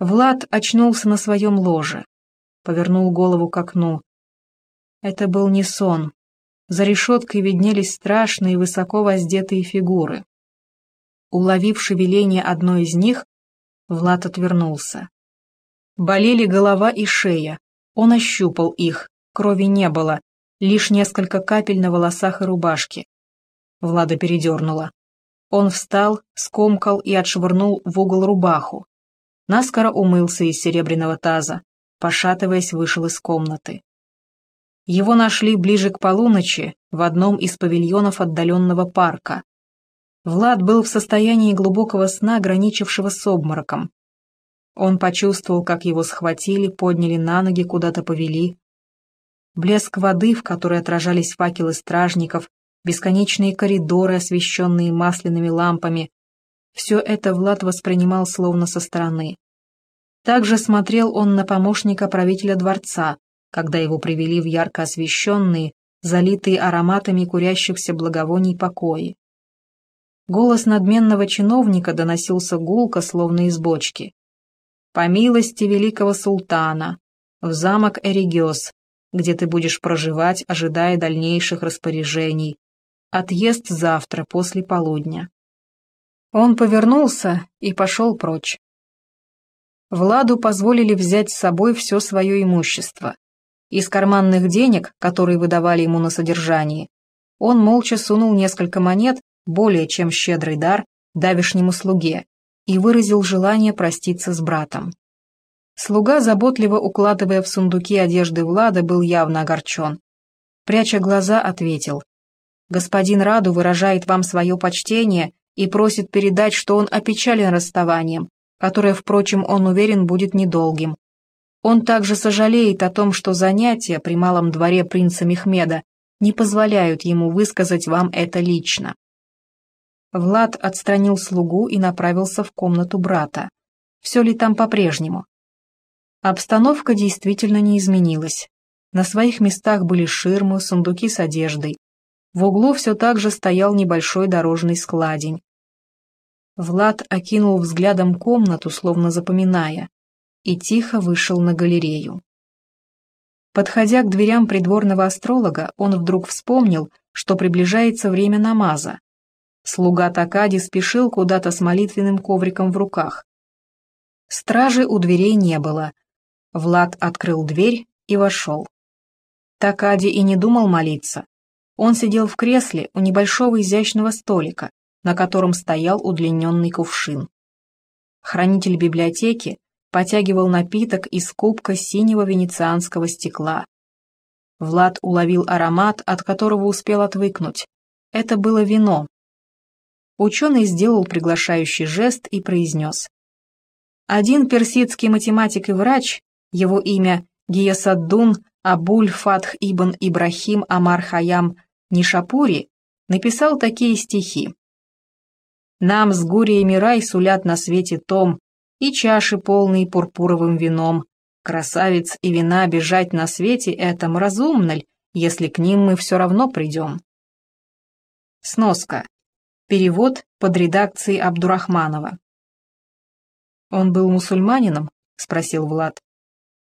Влад очнулся на своем ложе, повернул голову к окну. Это был не сон. За решеткой виднелись страшные высоко воздетые фигуры. Уловив шевеление одной из них, Влад отвернулся. Болели голова и шея. Он ощупал их, крови не было, лишь несколько капель на волосах и рубашке. Влада передернула. Он встал, скомкал и отшвырнул в угол рубаху. Наскоро умылся из серебряного таза, пошатываясь, вышел из комнаты. Его нашли ближе к полуночи в одном из павильонов отдаленного парка. Влад был в состоянии глубокого сна, граничившего с обмороком. Он почувствовал, как его схватили, подняли на ноги, куда-то повели. Блеск воды, в которой отражались факелы стражников, бесконечные коридоры, освещенные масляными лампами. Все это Влад воспринимал словно со стороны. Также смотрел он на помощника правителя дворца, когда его привели в ярко освещенные, залитые ароматами курящихся благовоний покои. Голос надменного чиновника доносился гулко, словно из бочки. «По милости великого султана, в замок Эригиос, где ты будешь проживать, ожидая дальнейших распоряжений. Отъезд завтра после полудня». Он повернулся и пошел прочь. Владу позволили взять с собой все свое имущество. Из карманных денег, которые выдавали ему на содержании, он молча сунул несколько монет, более чем щедрый дар, давишнему слуге, и выразил желание проститься с братом. Слуга, заботливо укладывая в сундуки одежды Влада, был явно огорчен. Пряча глаза, ответил. «Господин Раду выражает вам свое почтение и просит передать, что он опечален расставанием, которое, впрочем, он уверен, будет недолгим. Он также сожалеет о том, что занятия при малом дворе принца Мехмеда не позволяют ему высказать вам это лично. Влад отстранил слугу и направился в комнату брата. Все ли там по-прежнему? Обстановка действительно не изменилась. На своих местах были ширмы, сундуки с одеждой. В углу все так же стоял небольшой дорожный складень. Влад окинул взглядом комнату, словно запоминая, и тихо вышел на галерею. Подходя к дверям придворного астролога, он вдруг вспомнил, что приближается время намаза. Слуга Такади спешил куда-то с молитвенным ковриком в руках. Стражи у дверей не было. Влад открыл дверь и вошел. Такади и не думал молиться. Он сидел в кресле у небольшого изящного столика, на котором стоял удлиненный кувшин. Хранитель библиотеки потягивал напиток из кубка синего венецианского стекла. Влад уловил аромат, от которого успел отвыкнуть. Это было вино. Ученый сделал приглашающий жест и произнес. Один персидский математик и врач, его имя Гиясаддун Абуль Фатх Ибн Ибрахим Амар Хаям Нишапури, написал такие стихи. Нам с гуриями рай сулят на свете том, и чаши полные пурпуровым вином. Красавиц и вина бежать на свете этом разумно ль, если к ним мы все равно придем? Сноска. Перевод под редакцией Абдурахманова. «Он был мусульманином?» — спросил Влад.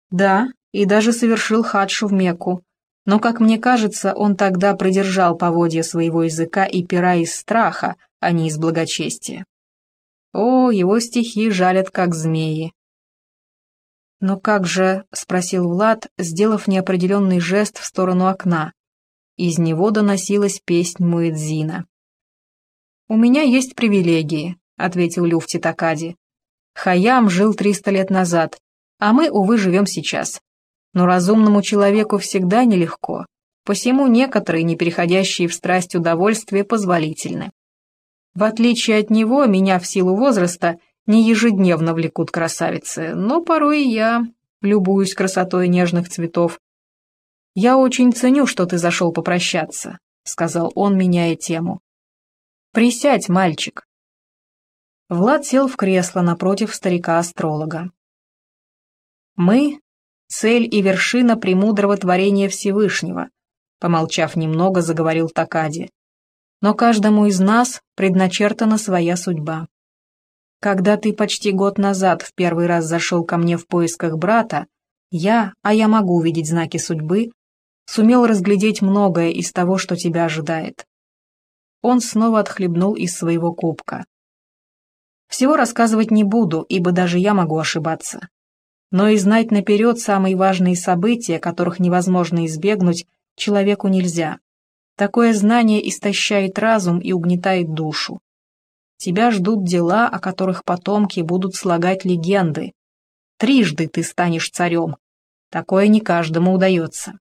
«Да, и даже совершил хадшу в Мекку. Но, как мне кажется, он тогда придержал поводья своего языка и пера из страха, а не из благочестия. О, его стихи жалят, как змеи. «Но как же?» — спросил Влад, сделав неопределенный жест в сторону окна. Из него доносилась песнь Муэдзина. «У меня есть привилегии», — ответил Люфти Такади. «Хаям жил триста лет назад, а мы, увы, живем сейчас. Но разумному человеку всегда нелегко, посему некоторые, не переходящие в страсть удовольствия, позволительны. В отличие от него, меня в силу возраста не ежедневно влекут красавицы, но порой я любуюсь красотой нежных цветов. «Я очень ценю, что ты зашел попрощаться», — сказал он, меняя тему. «Присядь, мальчик». Влад сел в кресло напротив старика-астролога. «Мы цель и вершина премудрого творения Всевышнего», помолчав немного, заговорил Такади. «Но каждому из нас предначертана своя судьба. Когда ты почти год назад в первый раз зашел ко мне в поисках брата, я, а я могу увидеть знаки судьбы, сумел разглядеть многое из того, что тебя ожидает. Он снова отхлебнул из своего кубка. Всего рассказывать не буду, ибо даже я могу ошибаться. Но и знать наперед самые важные события, которых невозможно избегнуть, человеку нельзя. Такое знание истощает разум и угнетает душу. Тебя ждут дела, о которых потомки будут слагать легенды. Трижды ты станешь царем. Такое не каждому удается.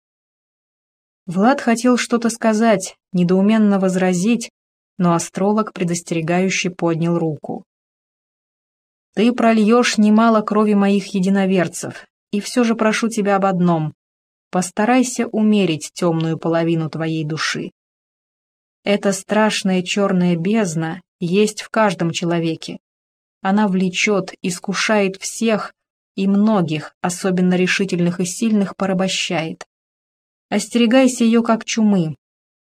Влад хотел что-то сказать, недоуменно возразить, но астролог предостерегающе поднял руку. «Ты прольешь немало крови моих единоверцев, и все же прошу тебя об одном. Постарайся умерить темную половину твоей души. Эта страшная черная бездна есть в каждом человеке. Она влечет, искушает всех и многих, особенно решительных и сильных, порабощает. Остерегайся ее как чумы.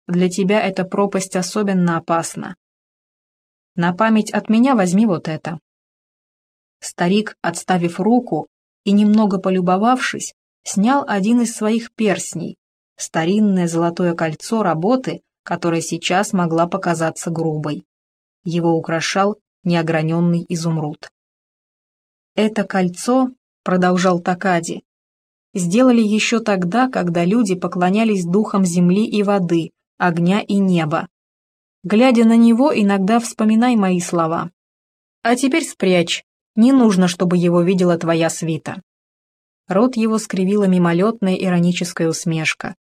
Для тебя эта пропасть особенно опасна. На память от меня возьми вот это. Старик, отставив руку и немного полюбовавшись, снял один из своих перстней, старинное золотое кольцо работы, которое сейчас могла показаться грубой. Его украшал неограненный изумруд. «Это кольцо», — продолжал Такади, сделали еще тогда, когда люди поклонялись духам земли и воды, огня и неба. Глядя на него, иногда вспоминай мои слова. А теперь спрячь, не нужно, чтобы его видела твоя свита. Рот его скривила мимолетная ироническая усмешка.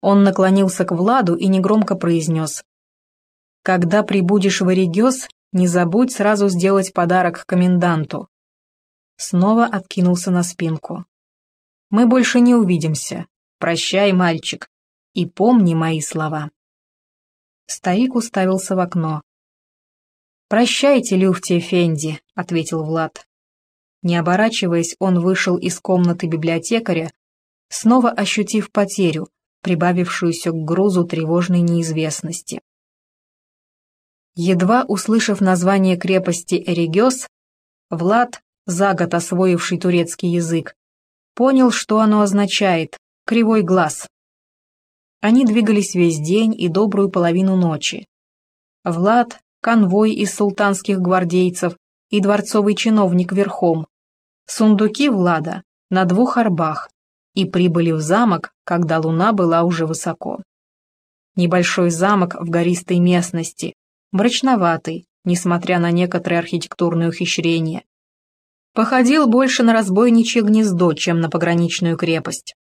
Он наклонился к Владу и негромко произнес. «Когда прибудешь в Оригес, не забудь сразу сделать подарок коменданту». Снова откинулся на спинку. Мы больше не увидимся. Прощай, мальчик, и помни мои слова. Старик уставился в окно. «Прощайте, Люфти Фенди», — ответил Влад. Не оборачиваясь, он вышел из комнаты библиотекаря, снова ощутив потерю, прибавившуюся к грузу тревожной неизвестности. Едва услышав название крепости Эригес, Влад, за год освоивший турецкий язык, понял, что оно означает — кривой глаз. Они двигались весь день и добрую половину ночи. Влад, конвой из султанских гвардейцев и дворцовый чиновник верхом, сундуки Влада на двух арбах и прибыли в замок, когда луна была уже высоко. Небольшой замок в гористой местности, мрачноватый, несмотря на некоторые архитектурные ухищрения, походил больше на разбойничье гнездо, чем на пограничную крепость.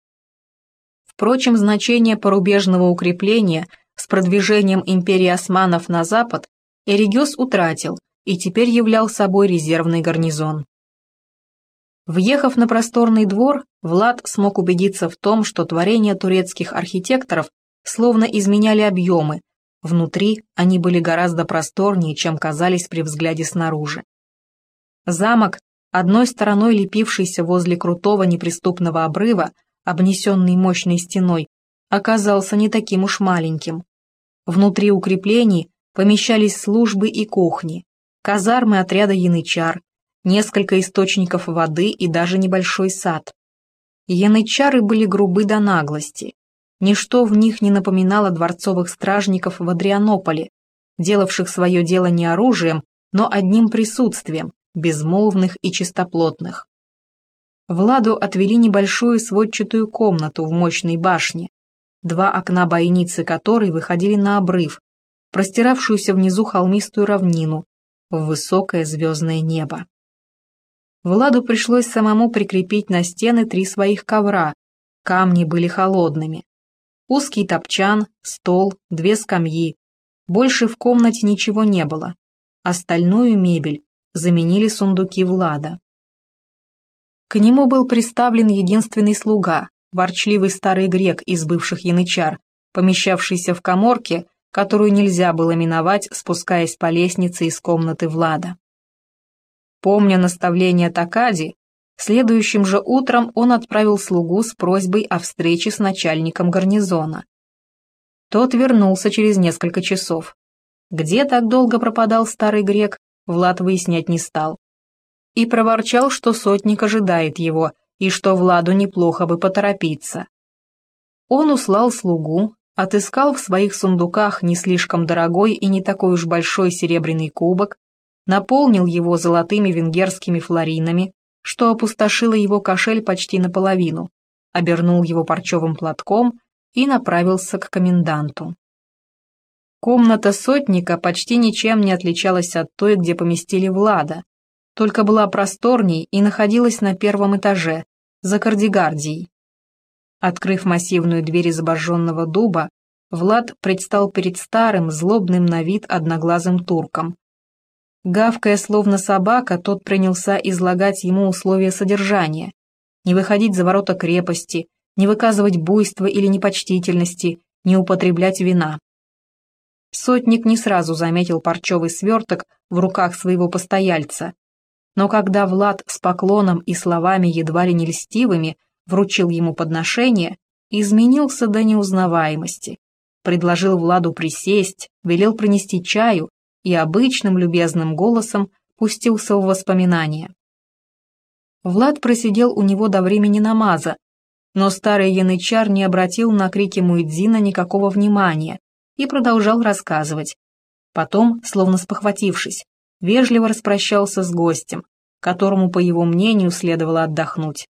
Впрочем, значение порубежного укрепления с продвижением империи османов на запад Эригес утратил и теперь являл собой резервный гарнизон. Въехав на просторный двор, Влад смог убедиться в том, что творения турецких архитекторов словно изменяли объемы, внутри они были гораздо просторнее, чем казались при взгляде снаружи. Замок одной стороной лепившийся возле крутого неприступного обрыва, обнесенный мощной стеной, оказался не таким уж маленьким. Внутри укреплений помещались службы и кухни, казармы отряда янычар, несколько источников воды и даже небольшой сад. Янычары были грубы до наглости. Ничто в них не напоминало дворцовых стражников в Адрианополе, делавших свое дело не оружием, но одним присутствием, безмолвных и чистоплотных. Владу отвели небольшую сводчатую комнату в мощной башне, два окна бойницы которой выходили на обрыв, простиравшуюся внизу холмистую равнину, в высокое звездное небо. Владу пришлось самому прикрепить на стены три своих ковра, камни были холодными. Узкий топчан, стол, две скамьи. Больше в комнате ничего не было. Остальную мебель заменили сундуки Влада. К нему был приставлен единственный слуга, ворчливый старый грек из бывших янычар, помещавшийся в коморке, которую нельзя было миновать, спускаясь по лестнице из комнаты Влада. Помня наставление Такади, следующим же утром он отправил слугу с просьбой о встрече с начальником гарнизона. Тот вернулся через несколько часов. Где так долго пропадал старый грек, Влад выяснять не стал. И проворчал, что сотник ожидает его, и что Владу неплохо бы поторопиться. Он услал слугу, отыскал в своих сундуках не слишком дорогой и не такой уж большой серебряный кубок, наполнил его золотыми венгерскими флоринами, что опустошило его кошель почти наполовину, обернул его парчевым платком и направился к коменданту. Комната сотника почти ничем не отличалась от той, где поместили Влада, только была просторней и находилась на первом этаже, за кардигардией. Открыв массивную дверь из обожженного дуба, Влад предстал перед старым, злобным на вид одноглазым турком. Гавкая словно собака, тот принялся излагать ему условия содержания. Не выходить за ворота крепости, не выказывать буйства или непочтительности, не употреблять вина. Сотник не сразу заметил парчевый сверток в руках своего постояльца. Но когда Влад с поклоном и словами едва ли не льстивыми вручил ему подношение, изменился до неузнаваемости. Предложил Владу присесть, велел принести чаю и обычным любезным голосом пустился в воспоминания. Влад просидел у него до времени намаза, но старый янычар не обратил на крики Муэдзина никакого внимания, и продолжал рассказывать. Потом, словно спохватившись, вежливо распрощался с гостем, которому, по его мнению, следовало отдохнуть.